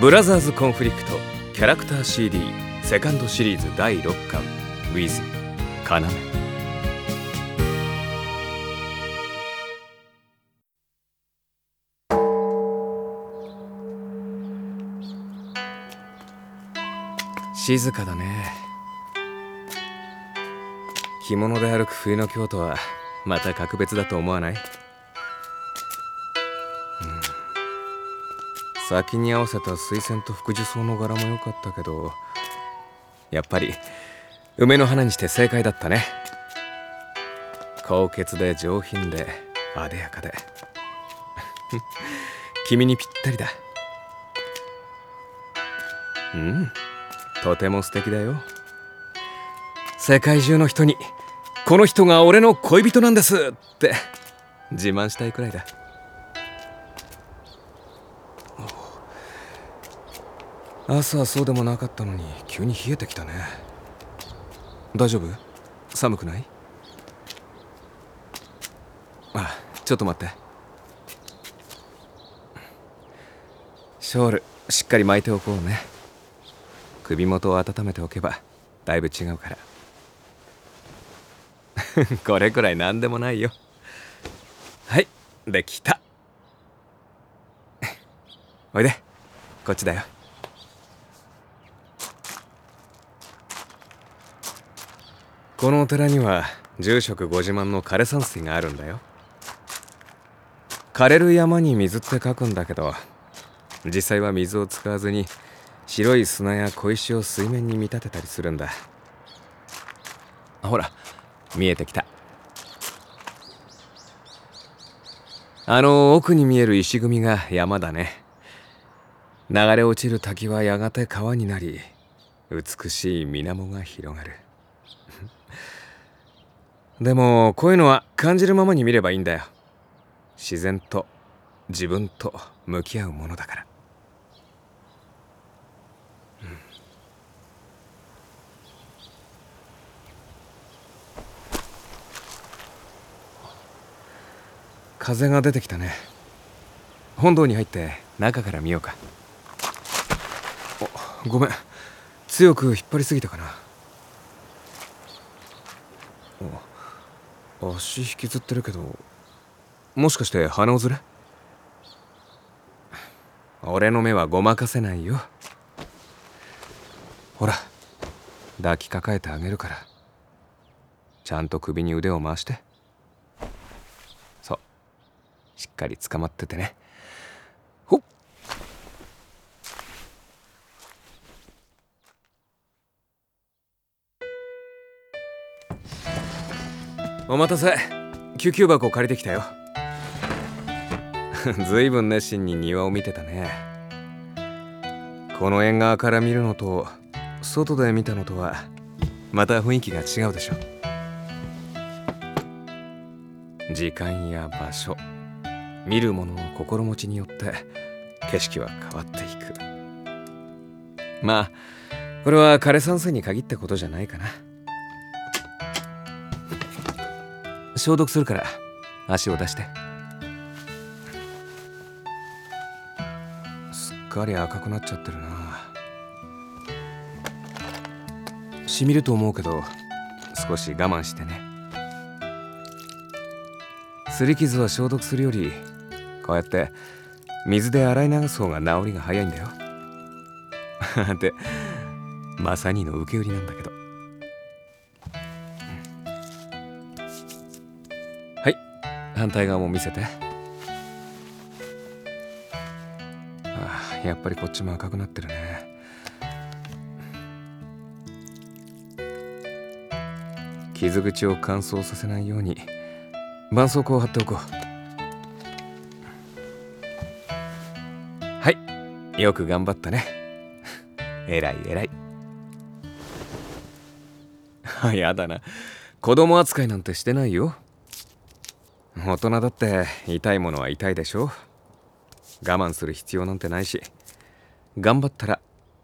ブラザーズコンフリクトキャラクター CD セカンドシリーズ第6巻 With 要。静かだね。着物で歩く冬の京都はまた格別だと思わない、先に合わせた水仙と福寿草の柄も良かったけどやっぱり梅の花にして正解だったね。高潔で上品であでやかで。君にぴったりだ。うんとても素敵だよ。世界中の人にこの人が俺の恋人なんですって自慢したいくらいだ。朝はそうでもなかったのに急に冷えてきたね。大丈夫？寒くない？あちょっと待って。ショールしっかり巻いておこうね。首元を温めておけばだいぶ違うから。これくらい何でもないよ。はいできた。おいでこっちだよ。このお寺には住職ご自慢の枯山水があるんだよ。枯れる山に水って書くんだけど実際は水を使わずに白い砂や小石を水面に見立てたりするんだ。ほら見えてきた。あの奥に見える石組みが山だね。流れ落ちる滝はやがて川になり美しい水面が広がる。でもこういうのは感じるままに見ればいいんだよ。自然と自分と向き合うものだから。風が出てきたね。本堂に入って中から見ようか。ごめん。強く引っ張りすぎたかな。足引きずってるけどもしかして鼻をずれ？俺の目はごまかせないよ。ほら抱きかかえてあげるから。ちゃんと首に腕を回して。そう。しっかり捕まっててね。お待たせ。救急箱借りてきたよ。ずいぶん熱心に庭を見てたね。この縁側から見るのと外で見たのとはまた雰囲気が違うでしょ時間や場所見る者の心持ちによって景色は変わっていく。まあこれは枯山水に限ったことじゃないかな。消毒するから足を出して。すっかり赤くなっちゃってるな。しみると思うけど少し我慢してね。擦り傷は消毒するよりこうやって水で洗い流す方が治りが早いんだよ。でまさにの受け売りなんだけど。反対側も見せて。ああやっぱりこっちも赤くなってるね。傷口を乾燥させないように絆創膏を貼っておこう。はいよく頑張ったね。えらいえらいやだな。子供扱いなんてしてないよ。大人だって痛いものは痛いでしょ。我慢する必要なんてないし頑張ったら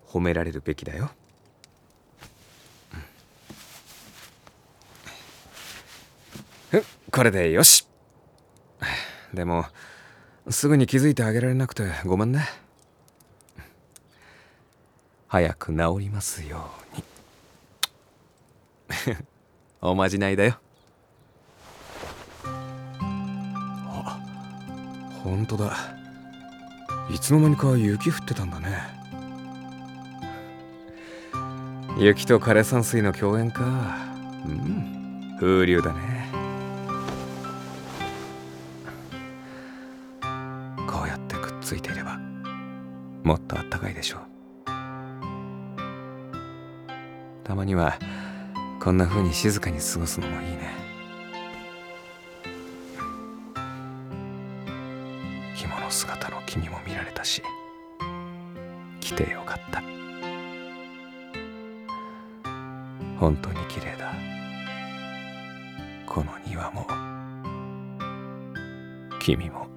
褒められるべきだよ。これでよし。でもすぐに気づいてあげられなくてごめんね。早く治りますように。おまじないだよ。本当だ。いつの間にか雪降ってたんだね。雪と枯山水の共演か。うん。風流だね。こうやってくっついていればもっとあったかいでしょう。たまにはこんな風に静かに過ごすのもいいね。姿の君も見られたし来てよかった。本当に綺麗だ。この庭も君も。